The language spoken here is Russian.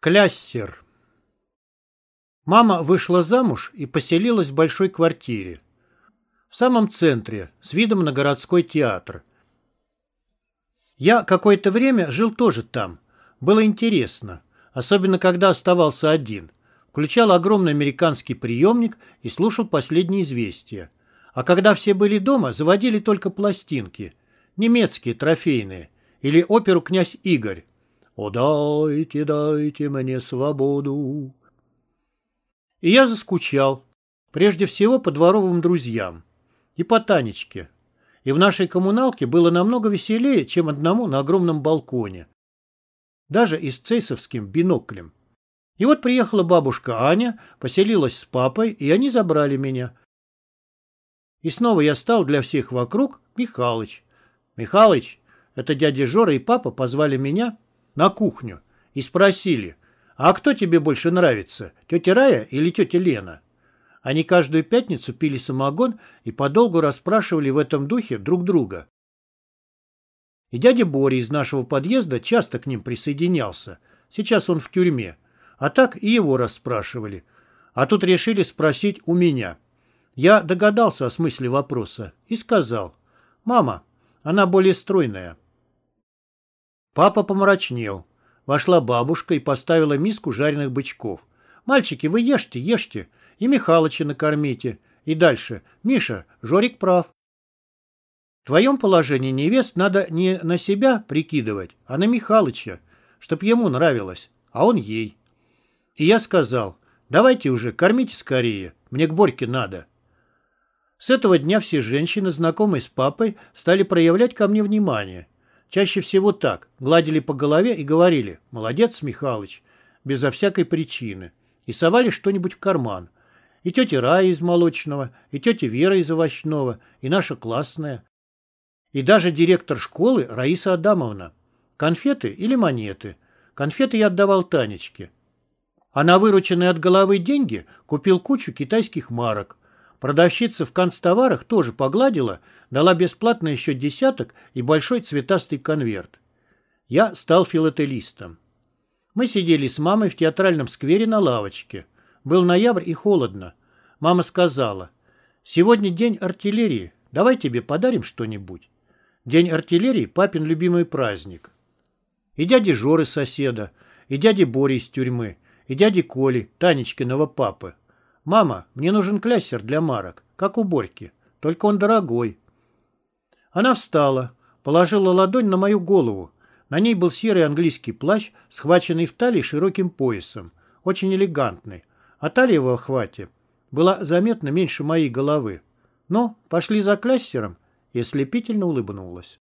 Кляссер. Мама вышла замуж и поселилась в большой квартире. В самом центре, с видом на городской театр. Я какое-то время жил тоже там. Было интересно, особенно когда оставался один. Включал огромный американский приемник и слушал последние известия. А когда все были дома, заводили только пластинки. Немецкие, трофейные. Или оперу «Князь Игорь». «О, дайте, дайте мне свободу!» И я заскучал. Прежде всего по дворовым друзьям. И по Танечке. И в нашей коммуналке было намного веселее, чем одному на огромном балконе. Даже и с цейсовским биноклем. И вот приехала бабушка Аня, поселилась с папой, и они забрали меня. И снова я стал для всех вокруг Михалыч. Михалыч, это дядя Жора и папа позвали меня на кухню и спросили, а кто тебе больше нравится, тетя Рая или тетя Лена? Они каждую пятницу пили самогон и подолгу расспрашивали в этом духе друг друга. И дядя Боря из нашего подъезда часто к ним присоединялся. Сейчас он в тюрьме. А так и его расспрашивали. А тут решили спросить у меня. Я догадался о смысле вопроса и сказал. «Мама, она более стройная». Папа помрачнел. Вошла бабушка и поставила миску жареных бычков. «Мальчики, вы ешьте, ешьте. И Михалыча накормите. И дальше. Миша, Жорик прав. В твоем положении невест надо не на себя прикидывать, а на Михалыча, чтоб ему нравилось, а он ей». И я сказал, давайте уже, кормите скорее, мне к Борьке надо. С этого дня все женщины, знакомые с папой, стали проявлять ко мне внимание. Чаще всего так. Гладили по голове и говорили «Молодец, Михалыч», безо всякой причины. И совали что-нибудь в карман. И тетя Рая из молочного, и тетя Вера из овощного, и наша классная. И даже директор школы Раиса Адамовна. Конфеты или монеты. Конфеты я отдавал Танечке. А на вырученные от головы деньги купил кучу китайских марок. Продавщица в канцтоварах тоже погладила, дала бесплатно еще десяток и большой цветастый конверт. Я стал филателистом. Мы сидели с мамой в театральном сквере на лавочке. Был ноябрь и холодно. Мама сказала, «Сегодня день артиллерии, давай тебе подарим что-нибудь». День артиллерии – папин любимый праздник. И дяди Жоры соседа, и дяди Бори из тюрьмы, и дяди Коли, Танечкиного папы. «Мама, мне нужен кляссер для марок, как у Борьки, только он дорогой». Она встала, положила ладонь на мою голову. На ней был серый английский плащ, схваченный в талии широким поясом, очень элегантный, а талия в охвате была заметно меньше моей головы. «Ну, пошли за кляссером», и ослепительно улыбнулась.